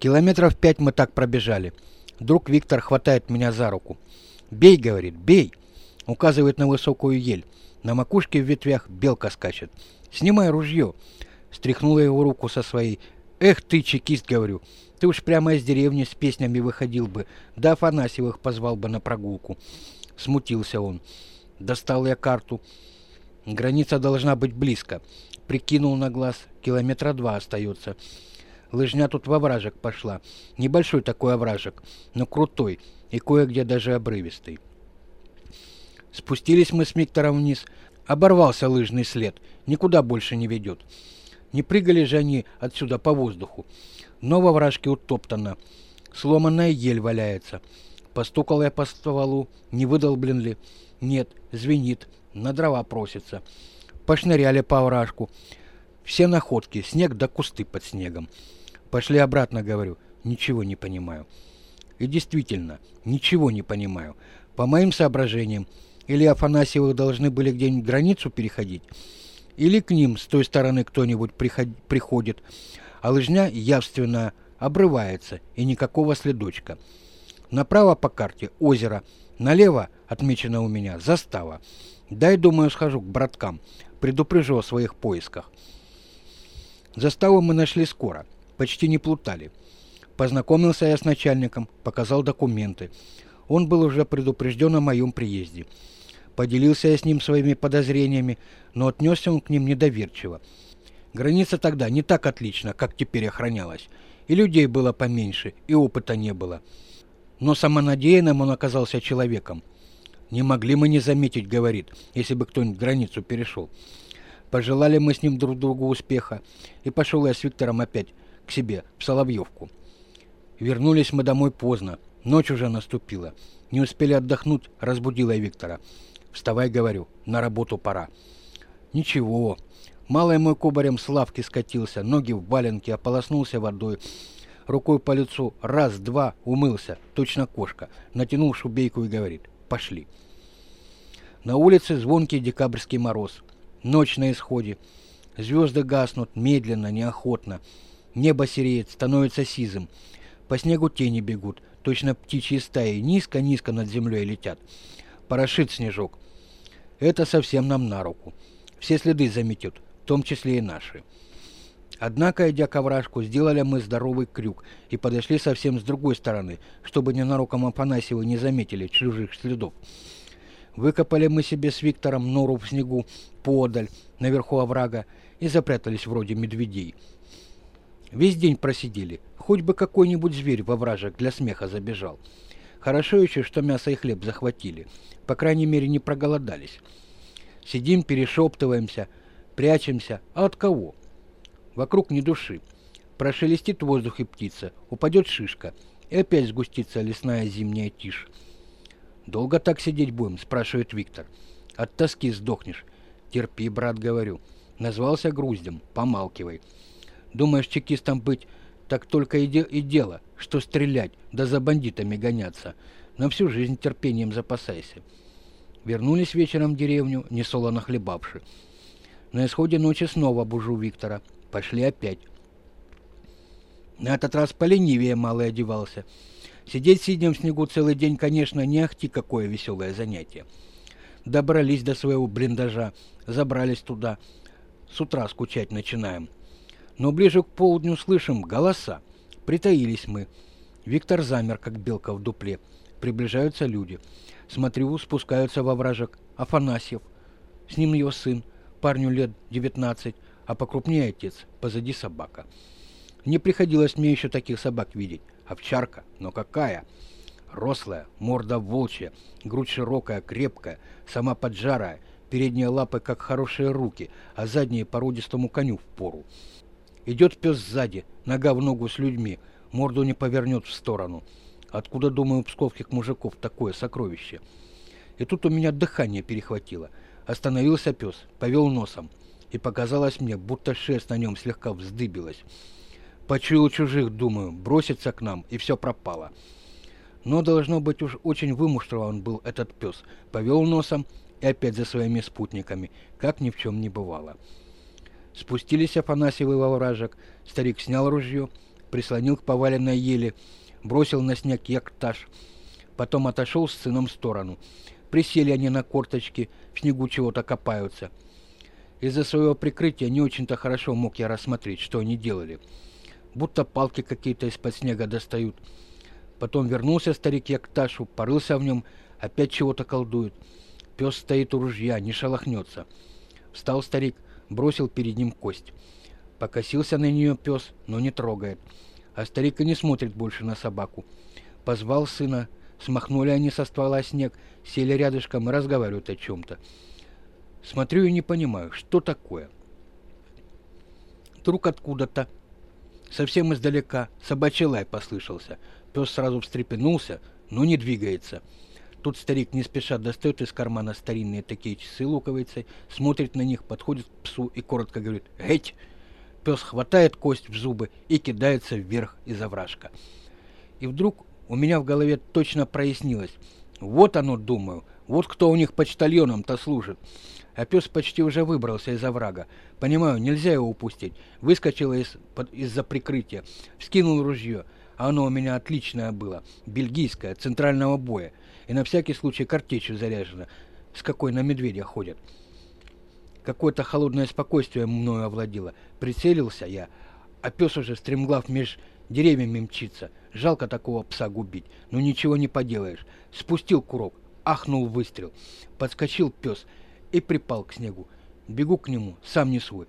Километров пять мы так пробежали. Друг Виктор хватает меня за руку. «Бей», — говорит, — «бей», — указывает на высокую ель. На макушке в ветвях белка скачет. «Снимай ружье», — стряхнула его руку со своей. «Эх ты, чекист», — говорю, — «ты уж прямо из деревни с песнями выходил бы, да Афанасьевых позвал бы на прогулку». Смутился он. Достал я карту. Граница должна быть близко. Прикинул на глаз, километра два остается. Лыжня тут во вражек пошла. Небольшой такой овражек, но крутой и кое-где даже обрывистый. Спустились мы с Миктором вниз. Оборвался лыжный след. Никуда больше не ведет. Не прыгали же они отсюда по воздуху. Но во вражке утоптано. Сломанная ель валяется. Постукал я по стволу. Не выдал, блин ли. Нет, звенит. На дрова просится. Пошныряли по овражку. Все находки. Снег да кусты под снегом. Пошли обратно, говорю. Ничего не понимаю. И действительно, ничего не понимаю. По моим соображениям, или Афанасьевы должны были где-нибудь границу переходить, или к ним с той стороны кто-нибудь приходит, а лыжня явственно обрывается, и никакого следочка. Направо по карте озеро, налево, отмечено у меня, застава. Дай, думаю, схожу к браткам, предупрежу о своих поисках. Заставу мы нашли скоро, почти не плутали. Познакомился я с начальником, показал документы. Он был уже предупрежден о моем приезде. Поделился я с ним своими подозрениями, но отнесся он к ним недоверчиво. Граница тогда не так отлично, как теперь охранялась. И людей было поменьше, и опыта не было. Но самонадеянным он оказался человеком. «Не могли мы не заметить», — говорит, «если бы кто-нибудь границу перешел». Пожелали мы с ним друг другу успеха, и пошел я с Виктором опять к себе, в Соловьевку. Вернулись мы домой поздно, ночь уже наступила. Не успели отдохнуть, разбудила я Виктора. Вставай, говорю, на работу пора. Ничего. Малый мой кубарем с лавки скатился, ноги в валенке, ополоснулся водой. Рукой по лицу раз-два умылся, точно кошка. Натянул шубейку и говорит, пошли. На улице звонкий декабрьский мороз. Ночь на исходе. Звезды гаснут медленно, неохотно. Небо сереет, становится сизым. По снегу тени бегут, точно птичьи стаи, низко-низко над землей летят. Порошит снежок. Это совсем нам на руку. Все следы заметют, в том числе и наши. Однако, идя к овражку, сделали мы здоровый крюк и подошли совсем с другой стороны, чтобы ненароком Афанасьева не заметили чужих следов. Выкопали мы себе с Виктором нору в снегу подаль, наверху оврага, и запрятались вроде медведей. Весь день просидели, хоть бы какой-нибудь зверь во вражек для смеха забежал. Хорошо еще, что мясо и хлеб захватили. По крайней мере, не проголодались. Сидим, перешептываемся, прячемся. А от кого? Вокруг ни души. Прошелестит воздух и птица, упадет шишка, и опять сгустится лесная зимняя тишь. «Долго так сидеть будем?» – спрашивает Виктор. «От тоски сдохнешь». «Терпи, брат, говорю». Назвался груздем. Помалкивай. Думаешь, чекистом быть, так только и, де и дело, что стрелять, да за бандитами гоняться. На всю жизнь терпением запасайся. Вернулись вечером в деревню, несолоно хлебавши. На исходе ночи снова бужу Виктора. Пошли опять. На этот раз поленивее малый одевался. Сидеть сиднем в снегу целый день, конечно, не ахти какое веселое занятие. Добрались до своего блиндажа, забрались туда. С утра скучать начинаем. Но ближе к полдню слышим голоса. Притаились мы. Виктор замер, как белка в дупле. Приближаются люди. Смотрю, спускаются во вражек. Афанасьев. С ним его сын. Парню лет девятнадцать, а покрупнее отец. Позади собака. Не приходилось мне еще таких собак видеть. Овчарка. Но какая? Рослая, морда волчья, грудь широкая, крепкая, сама поджарая, передние лапы как хорошие руки, а задние породистому коню в пору. Идет пес сзади, нога в ногу с людьми, морду не повернет в сторону. Откуда, думаю, у псковских мужиков такое сокровище? И тут у меня дыхание перехватило. Остановился пес, повел носом. И показалось мне, будто шерсть на нем слегка вздыбилась. Почуял чужих, думаю, бросится к нам, и все пропало. Но, должно быть, уж очень вымуштрован был этот пес. Повел носом и опять за своими спутниками, как ни в чем не бывало. Спустились Афанасьевы во вражек, старик снял ружье, прислонил к поваленной еле, бросил на снег яктаж, потом отошел с сыном в сторону. Присели они на корточки, в снегу чего-то копаются. Из-за своего прикрытия не очень-то хорошо мог я рассмотреть, что они делали. Будто палки какие-то из-под снега достают. Потом вернулся старик Якташу, порылся в нем, опять чего-то колдует. Пес стоит у ружья, не шелохнется. Встал старик, бросил перед ним кость. Покосился на нее пес, но не трогает. А старик и не смотрит больше на собаку. Позвал сына, смахнули они со ствола снег, сели рядышком и разговаривают о чем-то. Смотрю и не понимаю, что такое. Вдруг откуда-то, совсем издалека, собачий лай послышался. Пес сразу встрепенулся, но не двигается. Тут старик не спеша достает из кармана старинные такие часы луковицы, смотрит на них, подходит к псу и коротко говорит «Геть!». Пес хватает кость в зубы и кидается вверх из овражка. И вдруг у меня в голове точно прояснилось. Вот оно, думаю, вот кто у них почтальоном-то служит. А пес почти уже выбрался из оврага. Понимаю, нельзя его упустить. Выскочил из, из-за прикрытия, вскинул ружье. А оно у меня отличное было, бельгийское, центрального боя и на всякий случай картечью заряжена, с какой на медведя ходят. Какое-то холодное спокойствие мною овладело. Прицелился я, а пес уже стремглав меж деревьями мчится. Жалко такого пса губить, но ничего не поделаешь. Спустил курок, ахнул выстрел. Подскочил пес и припал к снегу. Бегу к нему, сам не свой.